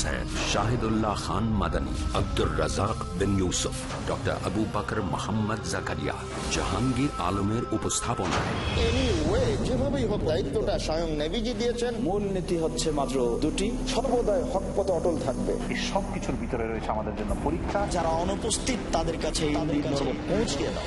Hossain Shahidullah Khan Madani Abdur Razzak bin Yusuf doctor Abu বাকর মোহাম্মদ জাকারিয়া জাহাঙ্গীর আলমের উপস্থাপনায়। যেভাবেই হোক দায়িত্বটা স্বয়ং নেভিজি দিয়েছেন। মূল নীতি হচ্ছে মাত্র দুটি। সর্বদাই হক পথে অটল থাকবে। এই সব কিছুর ভিতরে রয়েছে আমাদের জন্য পরীক্ষা। যারা অনুপস্থিত তাদের কাছে পৌঁছিয়ে দাও।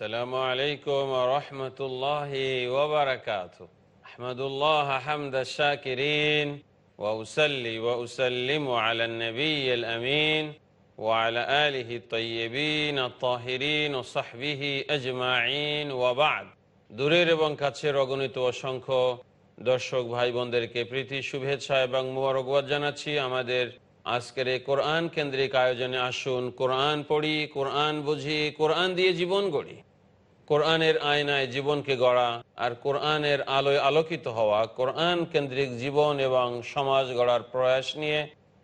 السلام عليكم ورحمة الله وبركاته أحمد الله حمد الشاكرين وأسلي وأسلم على النبي الأمين وعلى آله الطيبين الطاهرين وصحبه أجمعين وبعد দূরের এবং কাছের অগণিত অসংখ্য দর্শক ভাই বোনদেরকে প্রীতি শুভেচ্ছা এবং মুবারকবাদ জানাচ্ছি আমাদের আজকের এই কোরআন কেন্দ্রিক আয়োজনে আসুন কোরআন পড়ি কোরআন বুঝি কোরআন দিয়ে জীবন গড়ি কোরআনের আয়নায় জীবনকে গড়া আর কোরআনের আলোয় আলোকিত হওয়া কোরআন কেন্দ্রিক জীবন এবং সমাজ গড়ার প্রয়াস নিয়ে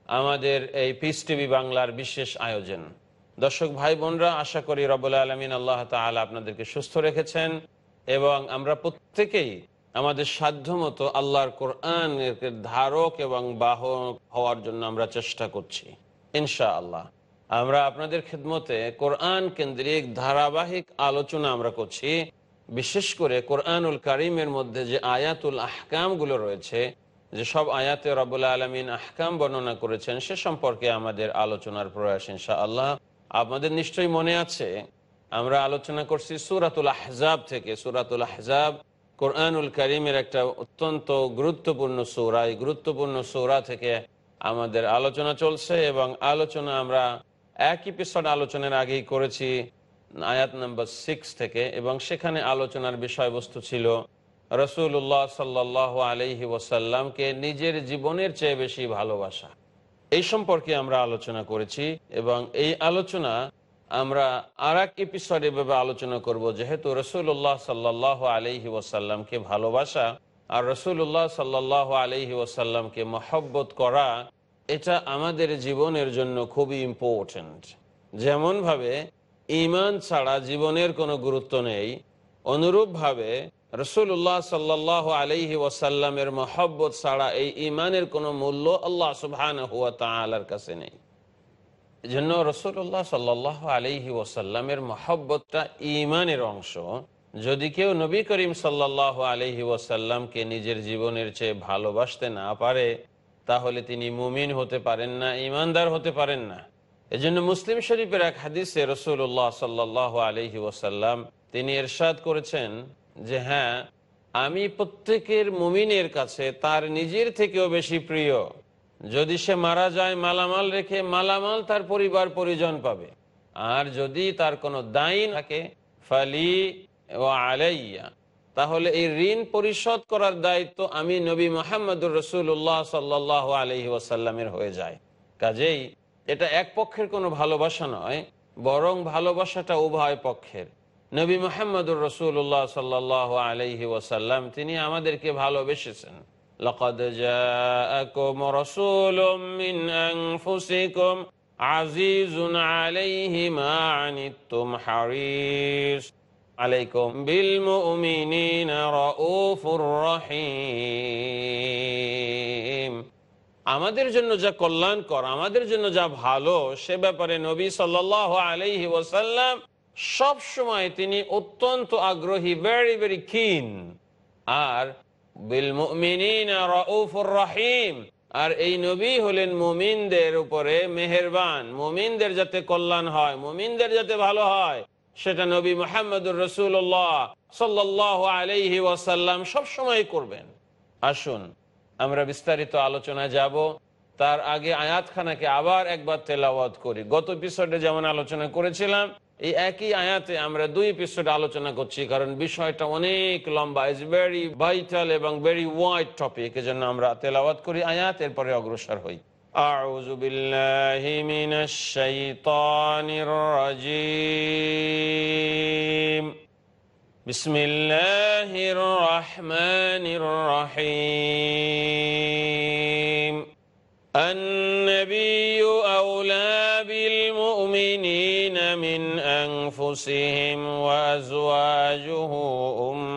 আমাদের এই পিস টিভি বাংলার বিশেষ আয়োজন। দর্শক ভাই বোনরা, আশা করি রবুল আলমিন আল্লাহ তালা আপনাদেরকে সুস্থ রেখেছেন এবং আমরা প্রত্যেকেই আমাদের সাধ্য মতো আল্লাহর কোরআন ধারক এবং বাহক হওয়ার জন্য আমরা চেষ্টা করছি ইনশা আল্লাহ আমরা আপনাদের খেদমতে কোরআন কেন্দ্রিক ধারাবাহিক আলোচনা আমরা করছি, বিশেষ করে কোরআনুল কারিমের মধ্যে যে আয়াতুল আহকামগুলো রয়েছে, যে সব আয়াতে রবুল্লা আলমিন আহকাম বর্ণনা করেছেন, সে সম্পর্কে আমাদের আলোচনার প্রয়াস ইনশা আল্লাহ আপনাদের নিশ্চয়ই মনে আছে। আমরা আলোচনা করছি সুরাতুল আহজাব থেকে। সুরাতুল আহজাব কোরআনুল করিমের একটা অত্যন্ত গুরুত্বপূর্ণ সৌরা। এই গুরুত্বপূর্ণ সৌরা থেকে আমাদের আলোচনা চলছে এবং আলোচনা আমরা এক এপিসোড আলোচনার আগেই করেছি আয়াত নাম্বার সিক্স থেকে, এবং সেখানে আলোচনার বিষয়বস্তু ছিল রসুল্লাহ সাল্লাহ আলহি ওসাল্লামকে নিজের জীবনের চেয়ে বেশি ভালোবাসা। এই সম্পর্কে আমরা আলোচনা করেছি, এবং এই আলোচনা আমরা আর এক এপিসোডে ভাবে আলোচনা করব, যেহেতু রসুল্লাহ সাল্লাহ আলহি ওসাল্লামকে ভালোবাসা, আর রসুল্লাহ সাল্লাহ আলহি ওসাল্লামকে মহব্বত করা এটা আমাদের জীবনের জন্য খুবই ইম্পর্টেন্ট যেমনভাবে ইমান ছাড়া জীবনের কোনো গুরুত্ব নেই, অনুরূপভাবে রসুল্লাহ সাল্লাহ আলহি ওয়াসাল্লামের মহব্বত ছাড়া এই ইমানের কোনো মূল্য আল্লাহ সুবহান হুয়া তালার কাছে নেই। জন্য রসুল্লাহ সাল্লাহ আলহি ওয়াসাল্লামের মহব্বতটা ইমানের অংশ। যদি কেউ নবী করিম সাল্লাহ আলহি ওয়াসাল্লামকে নিজের জীবনের চেয়ে ভালোবাসতে না পারে তাহলে তিনি মুমিন হতে পারেন না ইমানদার হতে পারেন না। এজন্য মুসলিম শরীফের এক হাদিসে রসুল্লাহ সাল্লাহ আলহি ওসাল্লাম তিনি এরশাদ করেছেন যে হ্যাঁ আমি প্রত্যেকের মুমিনের কাছে তার নিজের থেকেও বেশি প্রিয়। যদি সে মারা যায়, মালামাল রেখে মালামাল তার পরিবার পরিজন পাবে। আর যদি তার কোনো দাইন থাকে, ফালি ও আলাইয়া। তাহলে এই ঋণ পরিশোধ করার দায়িত্ব আমি নবী মোহাম্মদুর রসুল্লাহ সাল্লাহ আলহি ওয়াসাল্লামের হয়ে যায় কাজেই এটা এক পক্ষের কোনো ভালোবাসা নয় বরং ভালোবাসাটা উভয় পক্ষের নবী মোহাম্মদুর রসুল্লাহ সাল্লাহ আলহি ওয়াসাল্লাম তিনি আমাদেরকে ভালোবেসেছেন لقد جاءكم رسول من أنفسكم عزيز عليه ما عنتم حريص আলাইকুম। বিল মুমিনিনা রাউফুর রহিম। আমাদের জন্য যা কল্যাণকর, আমাদের জন্য যা ভালো, সে ব্যাপারে নবী সাল্লাল্লাহু আলাইহি ওয়াসাল্লাম সব সময় তিনি অত্যন্ত আগ্রহী ভেরি ভেরি কিন আর বিল মুমিনিনা রাউফুর রহিম, আর এই নবী হলেন মুমিনদের উপরে মেহেরবান। মুমিনদের যাতে কল্যাণ হয়, মুমিনদের যাতে ভালো হয় সেটা নবী মোহাম্মদুর রসুল্লাহ সাল্লাহ আলাইহি ওয়াসাল্লাম সবসময় করবেন। আসুন, আমরা বিস্তারিত আলোচনায় যাব। তার আগে আয়াতখানাকে আবার একবার তেলাওয়াত করি। গত এপিসোডে যেমন আলোচনা করেছিলাম, এই একই আয়াতে আমরা দুই এপিসোড আলোচনা করছি, কারণ বিষয়টা অনেক লম্বা। ইজ ভেরি ভাইটাল এবং ভেরি ওয়াইড টপিক এজন্য আমরা তেলাওয়াত করি আয়াত, এরপরে অগ্রসর হই। أعوذ بالله من الشيطان الرجيم. بسم الله الرحمن الرحيم. النبي أولى بالمؤمنين من أنفسهم وأزواجه أمهاتهم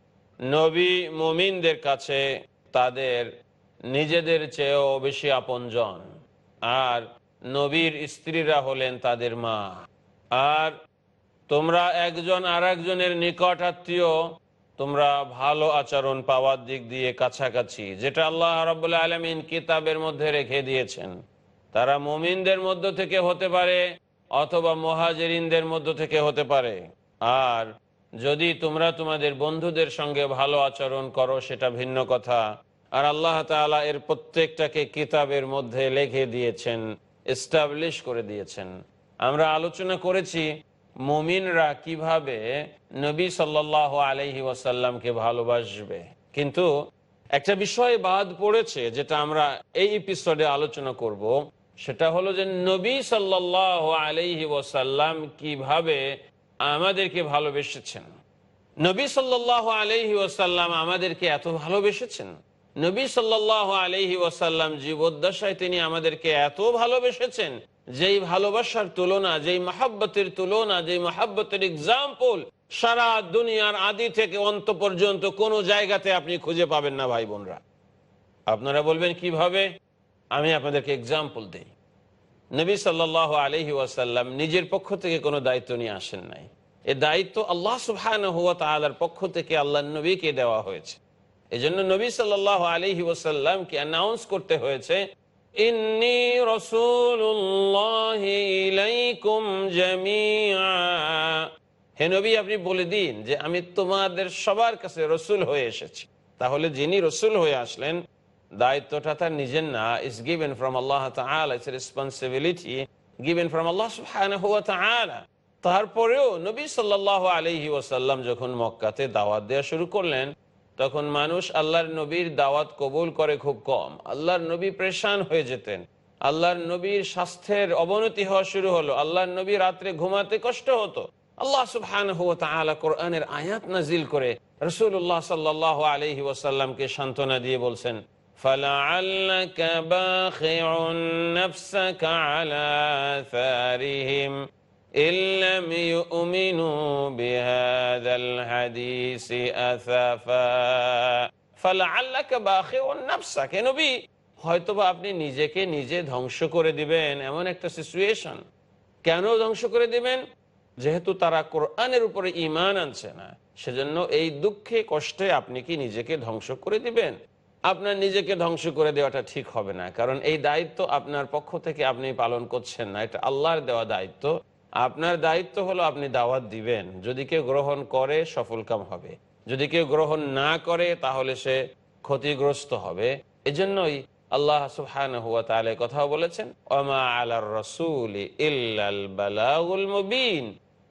নবী মুমিনদের কাছে তাদের নিজেদের চেয়েও বেশি আপনজন। আর নবীর স্ত্রীরা হলেন তাদের মা। আর তোমরা একজন আর একজনের নিকট আত্মীয়, তোমরা ভালো আচরণ পাওয়ার দিক দিয়ে কাছাকাছি, যেটা আল্লাহ রবাহ আলমিন কিতাবের মধ্যে রেখে দিয়েছেন। তারা মুমিনদের মধ্য থেকে হতে পারে অথবা মহাজেরিনদের মধ্য থেকে হতে পারে। আর যদি তোমরা তোমাদের বন্ধুদের সঙ্গে ভালো আচরণ করো, সেটা ভিন্ন কথা। আর আল্লাহ তাআলা এর প্রত্যেকটাকে কিতাবের মধ্যে লেখে দিয়েছেন এস্টাবলিশ করে দিয়েছেন। আমরা আলোচনা করেছি, মুমিনরা কীভাবে নবী সাল্লাহ আলহি ওয়াসাল্লামকে ভালোবাসবে। কিন্তু একটা বিষয় বাদ পড়েছে, যেটা আমরা এই এপিসোডে আলোচনা করব। সেটা হলো যে নবী সাল্লাহ আলহি ওয়াসাল্লাম কীভাবে আমাদেরকে ভালোবেসেছেন। নবী সাল্লাহ আলহি ওয়াসাল্লাম আমাদেরকে এত ভালোবেসেছেন। নবী সাল্লাহ আলহি ওয়াসাল্লাম জীবদ্দশায় তিনি আমাদেরকে এত ভালোবেসেছেন, যেই ভালোবাসার তুলনা, যেই মহাব্বতের তুলনা, যেই মহাব্বতের এক্সাম্পল সারা দুনিয়ার আদি থেকে অন্ত পর্যন্ত কোনো জায়গাতে আপনি খুঁজে পাবেন না, ভাই বোনরা। আপনারা বলবেন, কীভাবে? আমি আপনাদেরকে এক্সাম্পল দিই। নবী সাল্লাহ আলহি ওয়াসাল্লাম নিজের পক্ষ থেকে কোনো দায়িত্ব নিয়ে আসেন নাই। এ দায়িত্ব আল্লাহ সুবহান হুয়া তালার পক্ষ থেকে আল্লাহ নবীকে দেওয়া হয়েছে। এই জন্য নবী সাল্লাহ আলহি ওসাল্লামকে অ্যানাউন্স করতে হয়েছে হে নবী, আপনি বলে দিন যে আমি তোমাদের সবার কাছে রসুল হয়ে এসেছি। তাহলে যিনি রসুল হয়ে আসলেন দায়িত্বটা তার নিজের না is given from Allah it's responsibility given from Allah তারপরেও নবী সাল্লাল্লাহু আলাইহি ওয়াসাল্লাম যখন মক্কাতে দাওয়াত দেওয়া শুরু করলেন, তখন মানুষ আল্লাহর নবীর দাওয়াত কবুল করে খুব কম। আল্লাহর নবী প্রেশান হয়ে যেতেন। আল্লাহর নবীর স্বাস্থ্যের অবনতি হওয়া শুরু হলো। আল্লাহর নবী রাত্রে ঘুমাতে কষ্ট হতো। আল্লাহ তাআলা কোরআনের আয়াত নাজিল করে রাসূলুল্লাহ সাল্লাল্লাহু আলাইহি ওয়াসাল্লামকে সান্ত্বনা দিয়ে বলছেন فلعلك باخع نفسك على آثارهم إن لم يؤمنوا بهذا الحديث أثافا فلعلك باخع نفسك নবী হয়তোবা আপনি নিজেকে নিজে ধ্বংস করে দিবেন এমন একটা সিচুয়েশন কেন ধ্বংস করে দিবেন যেহেতু তারা কোরআনের উপরে ইমান আনছে না সেজন্য এই দুঃখে কষ্টে আপনি কি নিজেকে ধ্বংস করে দিবেন আপনার নিজেকে ধ্বংস করে দেওয়াটা ঠিক হবে না, কারণ এই দায়িত্ব আপনার পক্ষ থেকে আপনি পালন করছেন না, এটা আল্লাহর দেওয়া দায়িত্ব। আপনার দায়িত্ব হলো আপনি দাওয়াত দিবেন। যদি কেউ গ্রহণ করে সফলকাম হবে। যদি কেউ গ্রহণ না করে, তাহলে সে ক্ষতিগ্রস্ত হবে। এজন্যই আল্লাহ সুবহান হুয়া তাহলে কথাও বলেছেন, ওমা আলার রসুল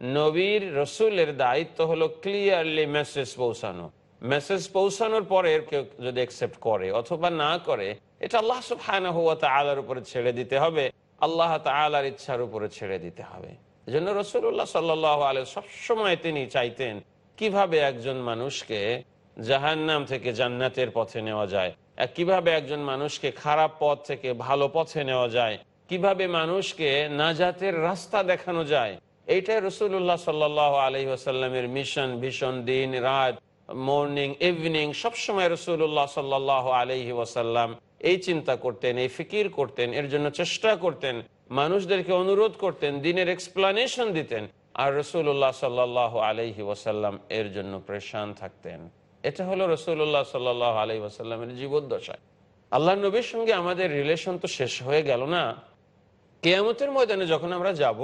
নবীর রসুলের দায়িত্ব হলো ক্লিয়ারলি মেসেজ পৌঁছানো। মেসেজ পৌঁছানোর পরে কেউ যদি একসেপ্ট করে অথবা না করে, এটা আল্লাহ সুবহানাহু ওয়া তাআলার উপরে ছেড়ে দিতে হবে। আল্লাহ তাআলার ইচ্ছার উপরে ছেড়ে দিতে হবে। এজন্য রসুল্লাহ সাল্লাহ আলহ সবসময় তিনি চাইতেন কীভাবে একজন মানুষকে জাহান্নাম থেকে জান্নাতের পথে নেওয়া যায় কীভাবে একজন মানুষকে খারাপ পথ থেকে ভালো পথে নেওয়া যায়, কীভাবে মানুষকে নাজাতের রাস্তা দেখানো যায়। এইটাই রসুল্লাহ সাল্লাহ আলহি মিশন, ভীষণ দিন, রাত মর্নিং ইভিনিং সবসময় রসুল্লাহ সাল্লাহ আলহি ওয়াসাল্লাম এই চিন্তা করতেন, এই ফিকির করতেন, এর জন্য চেষ্টা করতেন, মানুষদেরকে অনুরোধ করতেন, দিনের এক্সপ্লানেশন দিতেন, আর রসুল্লাহ সাল্লাহ আলহি ওয়াসাল্লাম এর জন্য প্রেশান থাকতেন। এটা হলো রসুল্লাহ সাল্লাহ আলহি ওয়াসাল্লামের জীবদ্দশায় আল্লাহ নবীর সঙ্গে আমাদের রিলেশন তো শেষ হয়ে গেল না? কেয়ামতের ময়দানে যখন আমরা যাব,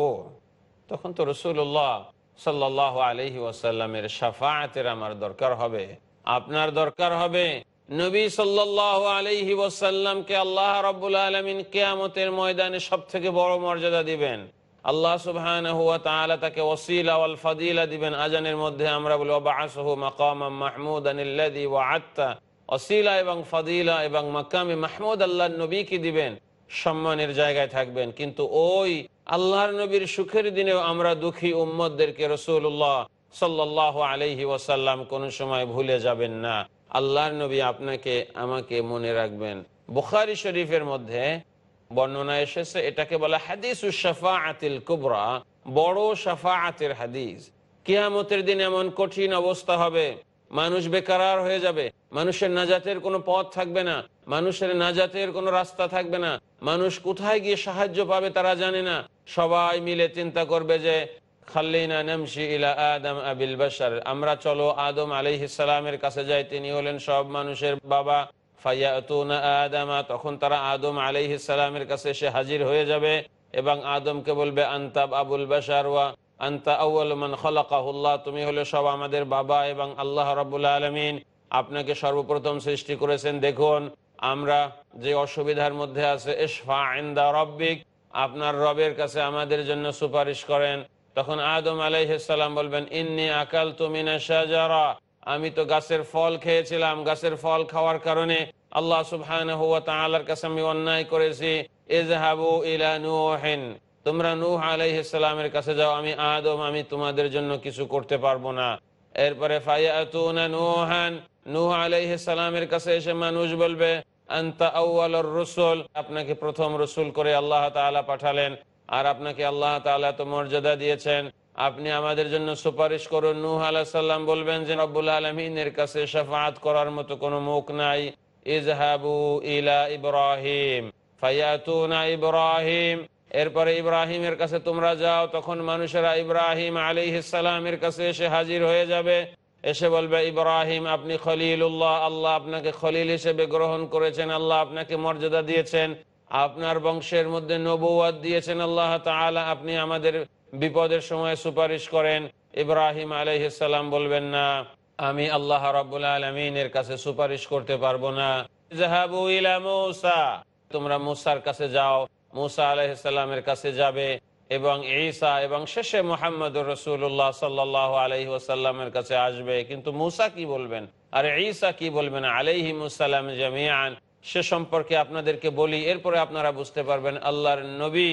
তখন তো রসুল্লাহ সাল্লাহ আলহি ওয়াসাল্লামের সাফায়াতের আমার দরকার হবে। আপনার দরকার হবে নবী সাল্লাহ আলহি ওয়াসাল্লামকে আল্লাহ রব্বুল আলমিন কেয়ামতের ময়দানে সব থেকে বড় মর্যাদা দিবেন। আল্লাহ সুবহানাহু ওয়া তাআলা তাকে ওসিলা ফাদিলা দিবেন। আজানের মধ্যে আমরা বলি ওয়াবাআসহু মাকামাম মাহমুদান আল্লাযী ওয়া'আদতা। ওসিলা এবং ফাদিলা এবং মাকামে মাহমুদ আল্লাহর নবীকে দিবেন। সম্মানের জায়গায় থাকবেন। কিন্তু ওই আল্লাহর নবীর সুখের দিনেও আমরা দুঃখী উম্মদদেরকে রসুল্লাহ সাল্লাহ আলহি ওয়াসাল্লাম কোন সময় ভুলে যাবেন না। আল্লাহর নবী আপনাকে, আমাকে মনে রাখবেন। বুখারি শরীফের মধ্যে বর্ণনা এসেছে, এটাকে বলা হাদিস আতিল কুবরা, বড় সাফা আতের হাদিস। কিয়ামতের দিন এমন কঠিন অবস্থা হবে, মানুষ বেকার হয়ে যাবে, মানুষের নাজাতের কোনো পথ থাকবে না। মানুষের নাজাতের কোনো রাস্তা থাকবে না। মানুষ কোথায় গিয়ে সাহায্য পাবে তারা জানে না। সবাই মিলে চিন্তা করবে যে আদম আমরা চলো আদম কাছে যাই, তিনি হলেন সব মানুষের বাবা। আদামা, তখন তারা আদম কাছে এসে হাজির হয়ে যাবে এবং আদমকে বলবে আন্তাব আবুল বাসার ওয়া আন্তা আউ্ল খলাকাহুল্লাহ, তুমি হলে সব আমাদের বাবা এবং আল্লাহ রাবুল আলমিন। আপনাকে সর্বপ্রথম সৃষ্টি করেছেন, দেখুন আমরা যে অসুবিধার মধ্যে আছে ইসফা ইন্দা রব্বিক আপনার রবের কাছে আমাদের জন্য সুপারিশ করেন। তখন আদম আলাইসাল্লাম বলবেন, ইন্নি আকাল তুমিনা আমি তো গাছের ফল খেয়েছিলাম। গাছের ফল খাওয়ার কারণে আল্লাহ সুবহান কাছে আমি অন্যায় করেছি। ইলা তোমরা নূহ আলাইহিসসালামের কাছে যাও, আমি আদম, আমি তোমাদের জন্য কিছু করতে পারব না। এরপরে, ফায়াতুনা নূহান নূহ আলাইহিসসালামের কাছে এসে মানুষ বলবে রাসূল। আপনাকে প্রথম রসুল করে আল্লাহ পাঠালেন। আর আপনাকে আল্লাহ তো মর্যাদা দিয়েছেন। আপনি আমাদের জন্য সুপারিশ করুন। নূহ আলাইহিস সালাম বলবেন যে, রব্বুল আলামিনের কাছে শাফাআত করার মতো কোনো মুখ নাই। ইজহাবু ইলা ইব্রাহিম, ফায়াতুনা ইব্রাহিম। এরপরে ইব্রাহিমের কাছে তোমরা যাও, তখন মানুষেরা ইব্রাহিম আলী ইসালামের কাছে এসে হাজির হয়ে যাবে। এসে বলবে, ইব্রাহিম, আপনি খলিলুল্লাহ, আল্লাহ আপনাকে খলিল হিসেবে গ্রহণ করেছেন, আল্লাহ আপনাকে মর্যাদা দিয়েছেন। আপনার বংশের মধ্যে নবুয়াদ দিয়েছেন আল্লাহ আপনি আমাদের বিপদের সময় সুপারিশ করেন। ইব্রাহিম আলাইহিসাল্লাম বলবেন, না, আমি আল্লাহ রাব্বুল আলমিনের কাছে সুপারিশ করতে পারব না। তোমরা মুসার কাছে যাও, মুসা আলাইসাল্লামের কাছে যাবে। এবং ঈসা এবং শেষে মোহাম্মদ রসুল্লাহ সাল্লাহ আলহি ওসাল্লামের কাছে আসবে। কিন্তু মুসা কি বলবেন? আর ঈসা কি বলবেন? আলাইহি মুসাল্লাম জামিয়ান সে সম্পর্কে আপনাদেরকে বলি, এরপরে আপনারা বুঝতে পারবেন আল্লাহর নবী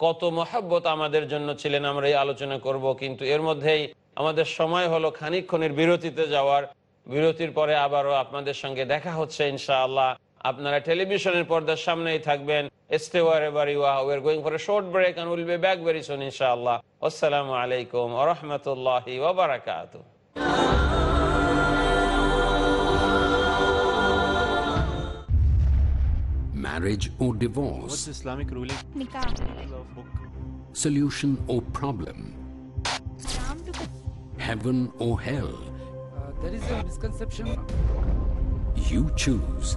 কত মহাব্বত আমাদের জন্য ছিলেন, আমরা এই আলোচনা করব। কিন্তু এর মধ্যেই আমাদের সময় হলো খানিক্ষণের বিরতিতে যাওয়ার। বিরতির পরে আবারও আপনাদের সঙ্গে দেখা হচ্ছে ইনশাআল্লাহ। আপনারা টেলিভিশনের পর্দার সামনেই থাকবেন। Stay wherever you are we're going for a short break and we'll be back very soon inshallah wassalamu alaikum wa rahmatullahi wa barakatuh marriage or divorce What's Islamic ruling? Nikah. solution or problem Islam heaven or hell Uh, there is a misconception. you choose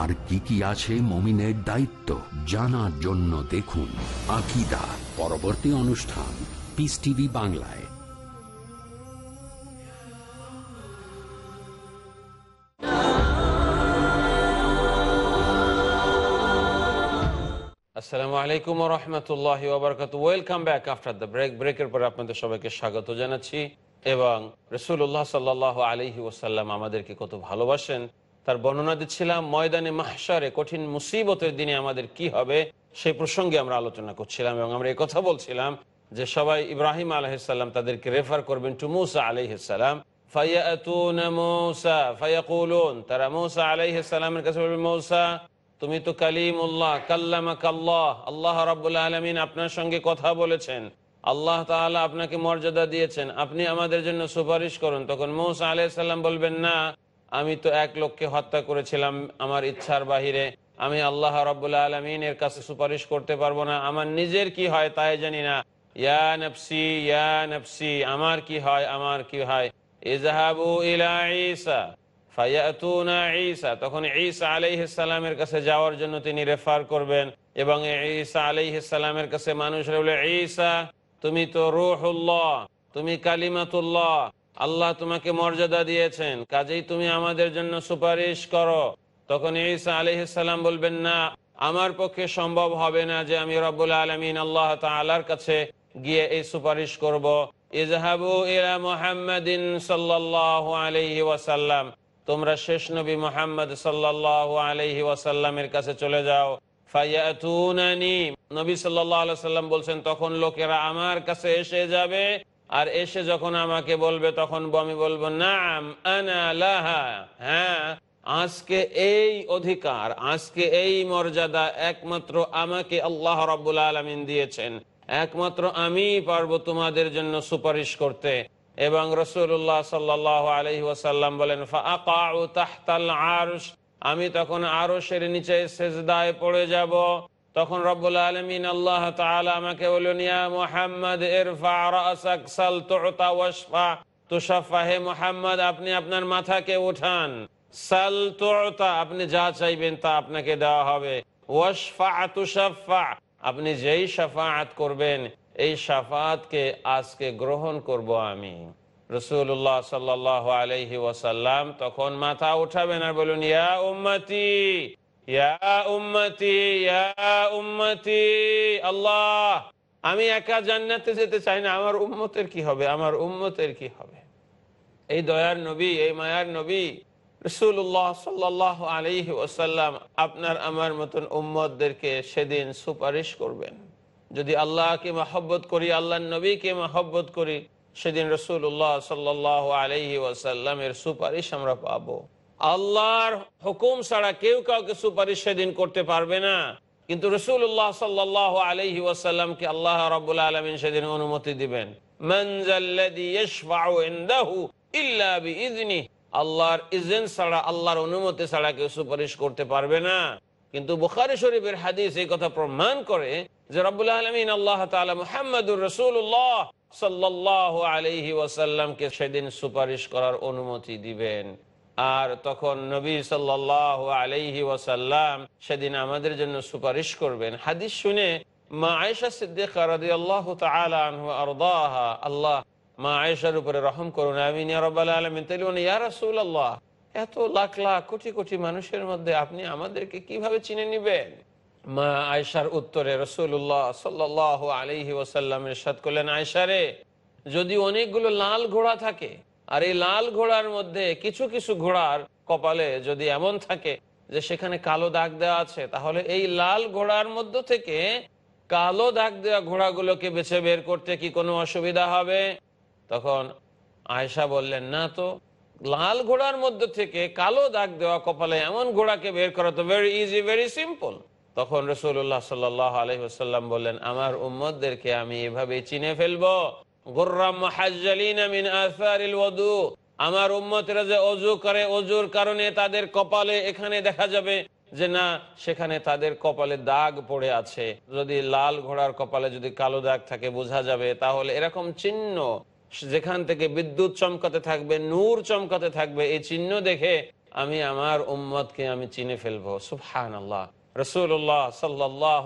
আর কি কি আছে মমিনের দায়িত্ব জানার জন্য দেখুন আকিদা পরবর্তী অনুষ্ঠান পিস টিভি বাংলায়। আসসালামু আলাইকুম রহমতুল্লাহ ওবরকাত welcome back after the break ব্রেকের পরে আপনাদের সবাইকে স্বাগত জানাচ্ছি। এবং রসুল্লাহ সাল্লাহ আলহি ওসাল্লাম আমাদেরকে কত ভালোবাসেন। তার বর্ণনা দিচ্ছিলাম, ময়দানে মাহসারে কঠিন মুসিবতের দিনে আমাদের কি হবে সেই প্রসঙ্গে আমরা আলোচনা করছিলাম এবং আমরা কথা বলছিলাম যে সবাই ইব্রাহিম আলহিসাল্লাম তাদেরকে রেফার করবেন টু মুসা আলহিসাল্লাম বলবেন মৌসা তুমি তো আল্লাহ আপনার সঙ্গে কথা বলেছেন। আল্লাহ আপনাকে মর্যাদা দিয়েছেন। আপনি আমাদের জন্য সুপারিশ করুন। তখন মৌসা সালাম বলবেন, না আমি তো এক লোককে হত্যা করেছিলাম আমার ইচ্ছার বাহিরে। আমি আল্লাহ রাব্বুল আলামিনের কাছে সুপারিশ করতে পারব না। আমার নিজের কি হয় তাই জানি না। ইয়া নফসি ইয়া নফসি, আমার কি হয়, আমার কি হয়? ইলা তখন কাছে যাওয়ার জন্য তিনি রেফার করবেন এবং ঈসা আলাইহিস সালামের কাছে মানুষরা বলে, ঈসা, তুমি তো রূহুল্লাহ, তুমি কালিমাতুল্লাহ আল্লাহ তোমাকে মর্যাদা দিয়েছেন, কাজেই তুমি আমাদের জন্য সুপারিশ করো। তখন ঈসা আলাইহিস বলবেন, না, আমার পক্ষে সম্ভব হবে না যে আমি রব্বুল আলমিন আল্লাহ তাআলার কাছে গিয়ে এই সুপারিশ করব। বলছেন, তখন লোকেরা আমার কাছে এসে যাবে আর এসে যখন আমাকে বলবে, তখন আমি বলব, নাম হ্যাঁ আজকে এই অধিকার, আজকে এই মর্যাদা একমাত্র আমাকে আল্লাহ রাব্বুল আলামিন দিয়েছেন। একমাত্র আমি পারব তোমাদের জন্য সুপারিশ করতে। এবং রসুল্লাহ বলেন আমি তখন আরশের নিচে সেজদায় পড়ে যাব। তখন রব্বুল আলমিন আল্লাহ তাআলা আমাকে বলুন আপনি আপনার মাথাকে উঠান। আপনি যা চাইবেন তা আপনাকে দেওয়া হবে। আপনি যেই শাফাআত করবেন, এই সাফাতকে আজকে গ্রহণ করব আমি। রসুল্লাহ সাল্লাহ আলহি ওয়াসাল্লাম তখন মাথা উঠাবেন আর বলুন ইয়া উম্মতি আল্লাহ, আমি একা জান্নাতে যেতে চাই না, আমার উম্মতের কি হবে, আমার উম্মতের কি হবে? এই দয়ার নবী, এই মায়ার নবী আপনার, আমার মতন উম্মতদেরকে সেদিন সুপারিশ করবেন। যদি আল্লাহকে মহব্বত করি আল্লাহ নবীকে মহব্বত করি, সেদিন রসুল্লাহ সাল্লাহ আলহি ওয়াসাল্লামের সুপারিশ আমরা পাবো। আল্লাহর হুকুম ছাড়া কেউ কাউকে সুপারিশ সেদিন করতে পারবে না। কিন্তু রসুল্লাহ সাল্লাহ আলহি আল্লাহ আলমিন সেদিন অনুমতি দিবেন। বুখারি শরীফের হাদিস এই কথা প্রমাণ করে যে রব্বুল আলমিন আল্লাহ সেদিন সুপারিশ করার অনুমতি দিবেন। আর তখন নবী সাল্লাহ আলহি ওয়াসাল্লাম সেদিন আমাদের জন্য সুপারিশ করবেন। হাদিস শুনে মা সিদ্দিকা আল্লাহ আল্লাহ, মা উপরে রহম করুন রাসূলুল্লাহ, এত লাখ লাখ কোটি কোটি মানুষের মধ্যে আপনি আমাদেরকে কীভাবে চিনে নিবেন? মা আয়েশার উত্তরে রসুল্লাহ সাল্লাহ আলহি ওসাল্লাম সাদ করলেন আয়েশারে যদি অনেকগুলো লাল ঘোড়া থাকে আর এই লাল ঘোড়ার মধ্যে কিছু কিছু ঘোড়ার কপালে যদি এমন থাকে যে সেখানে কালো দাগ দেওয়া আছে, তাহলে এই লাল ঘোড়ার মধ্য থেকে কালো দাগ দেওয়া ঘোড়াগুলোকে বেছে বের করতে কি কোনো অসুবিধা হবে? তখন আয়সা বললেন, না তো, লাল ঘোড়ার মধ্যে থেকে কালো দাগ দেওয়া কপালে এমন ঘোড়াকে বের করা তো ভেরি ইজি ভেরি সিম্পল তখন রসুল্লাহ সাল্লাহ আলহিহাল্লাম বললেন, আমার উম্মদদেরকে আমি এভাবে চিনে ফেলব। আমার যে অজু করে, অজুর কারণে তাদের কপালে এখানে দেখা যাবে যে না, সেখানে তাদের কপালে দাগ পড়ে আছে। যদি লাল ঘোড়ার কপালে যদি কালো দাগ থাকে, বোঝা যাবে। তাহলে এরকম চিহ্ন যেখান থেকে বিদ্যুৎ চমকাতে থাকবে, নূর চমকাতে থাকবে, এই চিহ্ন দেখে আমি আমার উম্মতকে আমি চিনে ফেলব। সুফহান আল্লাহ রসুল্লাহ সাল্লাহ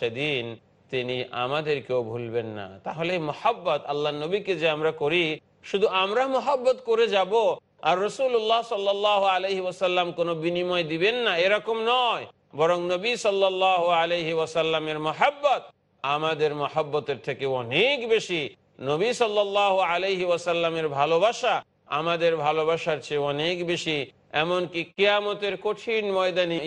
সেদিন তিনি আমাদেরকেও ভুলবেন না। তাহলে মোহাব্বত আল্লাহ নবীকে যে আমরা করি, শুধু আমরা মোহাব্বত করে যাব, আর রসুল্লাহ সাল্লাহ আলহি ওয়াসাল্লাম কোনো বিনিময় দিবেন না, এরকম নয়। বরং নবী সাল্লাহ আলহি ওয়াসাল্লামের মোহাব্বত আমাদের মহাব্বতের থেকে অনেক বেশি। নবী সাল্লাহ আলহি ওয়াসাল্লামের ভালোবাসা আমাদের ভালোবাসার চেয়ে অনেক বেশি। এমনকি কিয়ামতের কঠিন ময়দানে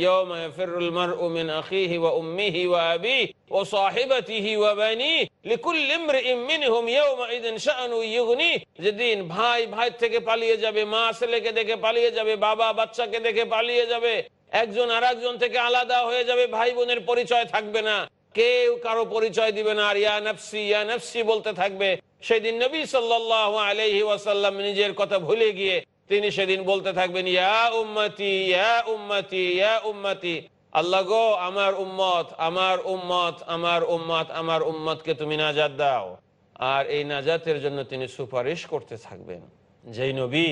যেদিন ভাই ভাই থেকে পালিয়ে যাবে, মা ছেলেকে দেখে পালিয়ে যাবে, বাবা বাচ্চাকে দেখে পালিয়ে যাবে, একজন আরেকজন থেকে আলাদা হয়ে যাবে, ভাই বোনের পরিচয় থাকবে না। কেউ কারও পরিচয় দিবে না, আর ইয়া নফসি ইয়া নফসি বলতে থাকবে। সেদিন নবী সাল্লাল্লাহু আলাইহি ওয়াসাল্লাম নিজের কথা ভুলে গিয়ে তিনি সেদিন বলতে থাকবেন, ইয়া উম্মতি ইয়া উম্মতি ইয়া উম্মতি। আল্লাহ গো, আমার উম্মত আমার উম্মত আমার উম্মত, আমার উম্মতকে তুমি নাজাত দাও। আর এই নাজাতের জন্য তিনি সুপারিশ করতে থাকবেন। যেই নবী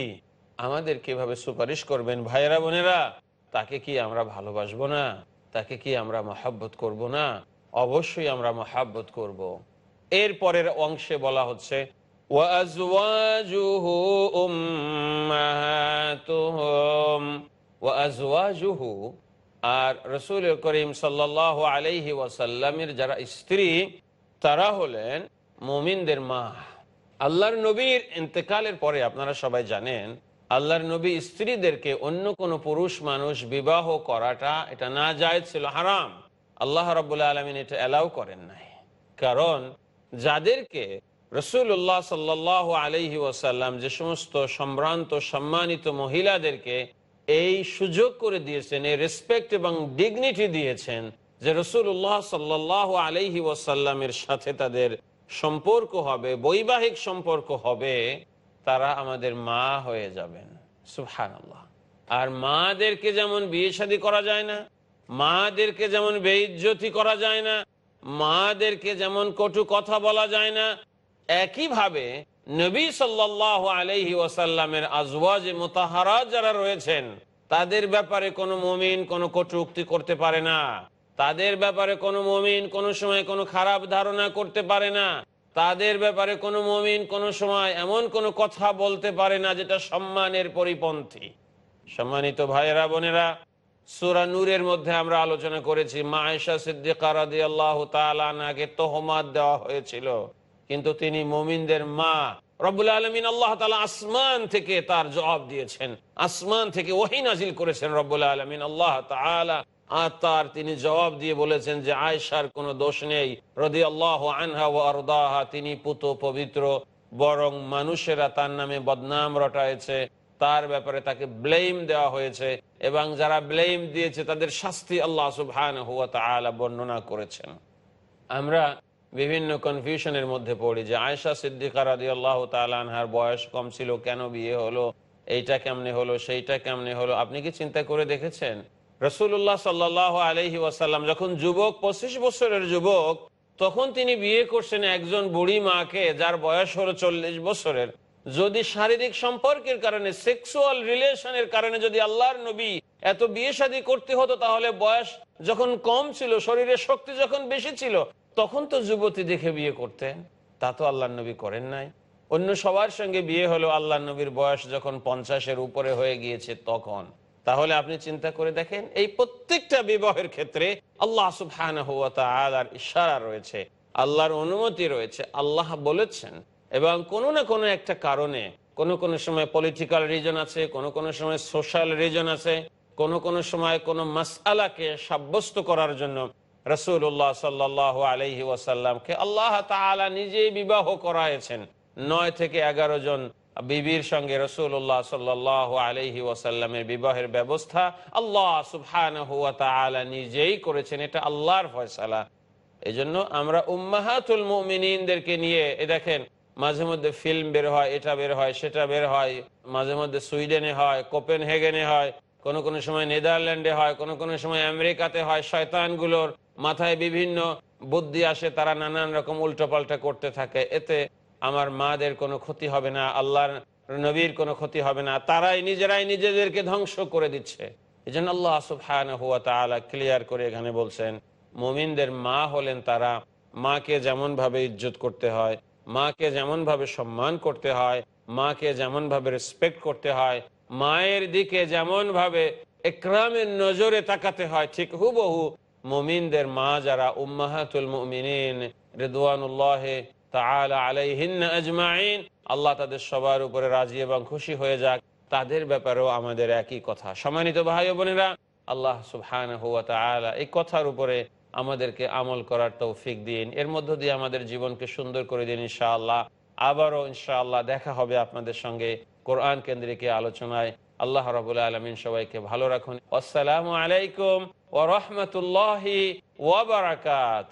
আমাদের কীভাবে সুপারিশ করবেন, ভাইয়েরা, বোনেরা, তাকে কি আমরা ভালোবাসবো না? তাকে কি আমরা মহাব্বত করব না? অবশ্যই আমরা মহাব্বত করব। এর পরের অংশে বলা হচ্ছে وأزواجه أمهاتهم وأزواجه আর রসুল করিম সাল্লাহ আলাইহি ওয়াসাল্লামের যারা স্ত্রী তারা হলেন মুমিনদের মা আল্লাহর নবীর ইন্তেকালের পরে আপনারা সবাই জানেন আল্লাহর নবী স্ত্রীদেরকে অন্য কোন পুরুষ মানুষ বিবাহ করাটা এটা না যায় ছিল হারাম আল্লাহ রবাহ আলমিন এটা অ্যালাউ করেন নাই কারণ যাদেরকে রসুল্লাহ সাল্লাহ আলহি ওয়াসাল্লাম যে সমস্ত সম্ভ্রান্ত, সম্মানিত মহিলাদেরকে এই সুযোগ করে দিয়েছেন, এই রেসপেক্ট এবং ডিগনিটি দিয়েছেন যে রসুল্লাহ সাল্লাহ আলহি ওয়াসাল্লামের সাথে তাদের সম্পর্ক হবে, বৈবাহিক সম্পর্ক হবে, তারা আমাদের মা হয়ে যাবেন। সুহান আর মাদেরকে যেমন বিয়ে শাদী করা যায় না, মাদেরকে যেমন বেইজ্জতি করা যায় না, মাদেরকে যেমন কটু কথা বলা যায় না একইভাবে নবী সাল্লাহ আলহি ওয়াসাল্লামের আজওয়াজে মোতাহারা যারা রয়েছেন, তাদের ব্যাপারে কোনো মমিন কোনো কটুক্তি করতে পারে না। তাদের ব্যাপারে কোনো মমিন কোনো সময় কোনো খারাপ ধারণা করতে পারে না। তাদের ব্যাপারে কোনো মমিন কোনো সময় এমন কোনো কথা বলতে পারে না যেটা সম্মানের পরিপন্থী। সম্মানিত ভাইয়েরা, বোনেরা, সুরা নূরের মধ্যে আমরা আলোচনা করেছি, মায়েশা সিদ্দিকা রাদি আল্লাহ তালাকে তোহমাদ দেওয়া হয়েছিল। কিন্তু তিনি মমিনদের মা। রব্বুল আলমিন আল্লাহ তালা আসমান থেকে তার জবাব দিয়েছেন। আসমান থেকে ওহি নাজিল করেছেন রব্বুল আলমিন আল্লাহ তালা আর তার তিনি জবাব দিয়ে বলেছেন যে আয়সার কোনো দোষ নেই। রদি আল্লাহ আনহা ও আরদাহা, তিনি পুত পবিত্র, বরং মানুষেরা তার নামে বদনাম রটায়েছে তার ব্যাপারে তাকে ব্লেম দেওয়া হয়েছে এবং যারা ব্লেম দিয়েছে তাদের শাস্তি আল্লাহ সুবহান হুয়া তালা বর্ণনা করেছেন। আমরা বিভিন্ন কনফিউশনের মধ্যে পড়ি যে আয়সা সিদ্দিকা রাদি আল্লাহ তালানহার বয়স কম ছিল, কেন বিয়ে হলো? এইটা কেমনে হলো? সেইটা কেমনে হলো? আপনি কি চিন্তা করে দেখেছেন? রসুল্লাহ সাল্লাহ আলহি ওয়াসাল্লাম যখন যুবক, পঁচিশ বছরের যুবক, তখন তিনি বিয়ে করছেন একজন বুড়ি মাকে, যার বয়স হলো চল্লিশ বছরের। যদি শারীরিক সম্পর্কের কারণে সেক্সুয়াল রিলেশনের কারণে যদি আল্লাহর নবী এত বিয়ে শাদী করতে হতো, তাহলে বয়স যখন কম ছিল, শরীরের শক্তি যখন বেশি ছিল তখন তো যুবতী দেখে বিয়ে করতেন, তা তো আল্লাহ নবী করেন নাই। অন্য সবার সঙ্গে বিয়ে হলো আল্লাহ নবীর বয়স যখন পঞ্চাশের উপরে হয়ে গিয়েছে তখন। তাহলে আপনি চিন্তা করে দেখেন, এই প্রত্যেকটা বিবাহের ক্ষেত্রে আল্লাহ সুবহানার ইশারা রয়েছে, আল্লাহর অনুমতি রয়েছে, আল্লাহ বলেছেন। এবং কোনো না কোনো একটা কারণে, কোনো কোনো সময় পলিটিক্যাল রিজন আছে, কোনো কোনো সময় সোশ্যাল রিজন আছে, কোনো কোনো সময় কোনো মাসআলাকে সাব্যস্ত করার জন্য রসুল্লাহ সাল্লাহ আলহি ওয়াসাল্লামকে আল্লাহ তালা নিজেই বিবাহ করাইছেন নয় থেকে এগারো জন বিবির সঙ্গে রসুল্লাহ সাল্লাহ আলহি ওয়াসাল্লামের বিবাহের ব্যবস্থা আল্লাহ সুবহান নিজেই করেছেন, এটা আল্লাহর ফয়সালা। এই জন্য আমরা উম্মাহাতুল মুমিনদেরকে নিয়ে, এ দেখেন, মাঝে মধ্যে ফিল্ম বের হয়, এটা বের হয়, সেটা বের হয়, মাঝে মধ্যে সুইডেনে হয় কোপেন হেগেনে হয়, কোনো কোনো সময় নেদারল্যান্ডে হয়, কোনো কোনো সময় আমেরিকাতে হয়, শয়তানগুলোর মাথায় বিভিন্ন বুদ্ধি আসে, তারা নানান রকম উল্টোপাল্টা করতে থাকে। এতে আমার মাদের কোনো ক্ষতি হবে না, আল্লাহর নবীর কোনো ক্ষতি হবে না। তারাই নিজেরাই নিজেদেরকে ধ্বংস করে দিচ্ছে। এই জন্য আল্লাহ সুফহান হুয়া তালা ক্লিয়ার করে এখানে বলছেন, মুমিনদের মা হলেন তারা মাকে যেমন ভাবে ইজ্জত করতে হয়, মাকে যেমন ভাবে সম্মান করতে হয়, মাকে যেমন ভাবে রেসপেক্ট করতে হয়, মায়ের দিকে যেমন ভাবে একরামের নজরে তাকাতে হয়, ঠিক হুবহু মুমিনদের মা যারা উম্মাহাতুল মুমিনিন রেদওয়ানুল্লাহ তাআলা আলাইহিন্না আজমাইন, আল্লাহ তাদের সবার উপরে রাজি এবং খুশি হয়ে যাক। তাদের ব্যাপারেও আমাদের একই কথা। সম্মানিত ভাই বোনেরা, আল্লাহ সুবহানাহু ওয়া তাআলা এই কথার উপরে আমাদেরকে আমল করার তৌফিক দিন। এর মধ্য দিয়ে আমাদের জীবনকে সুন্দর করে দিন ইনশাআল্লাহ। আবারও ইনশাআল্লাহ দেখা হবে আপনাদের সঙ্গে কোরআন কেন্দ্রিক আলোচনায়। আল্লাহ রাবুল আলমিন সবাইকে ভালো রাখুন। আসসালামু আলাইকুম ও রহমতুল্লাহি ওয়াবারাকাত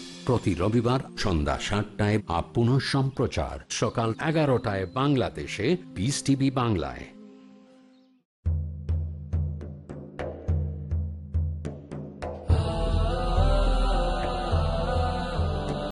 প্রতি রবিবার সন্ধ্যা সাতটায় আপ পুনঃ সম্প্রচার সকাল এগারোটায় বাংলাদেশে পিস টিভি বাংলায়।